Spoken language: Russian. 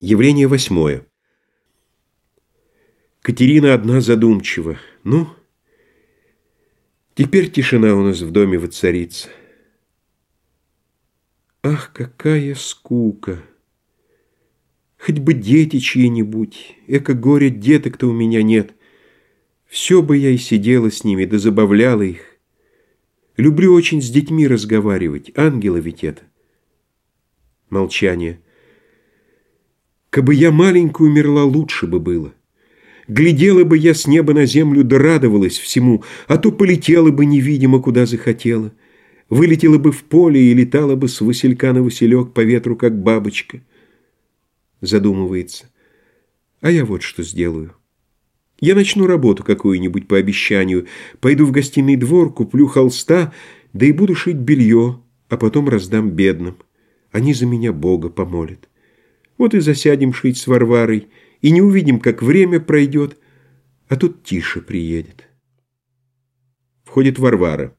Явление восьмое. Катерина одна задумчива. Ну, теперь тишина у нас в доме воцарится. Ах, какая скука! Хоть бы дети чьи-нибудь, эко горе деток-то у меня нет. Все бы я и сидела с ними, да забавляла их. Люблю очень с детьми разговаривать, ангела ведь это. Молчание. Кабы я маленькую умерла, лучше бы было. Глядела бы я с неба на землю, да радовалась всему, а то полетела бы невидимо, куда захотела. Вылетела бы в поле и летала бы с василька на василек по ветру, как бабочка. Задумывается. А я вот что сделаю. Я начну работу какую-нибудь по обещанию, пойду в гостиный двор, куплю холста, да и буду шить белье, а потом раздам бедным. Они за меня Бога помолят. Вот и засядем шить с Варварой, и не увидим, как время пройдет, а тут тише приедет. Входит Варвара.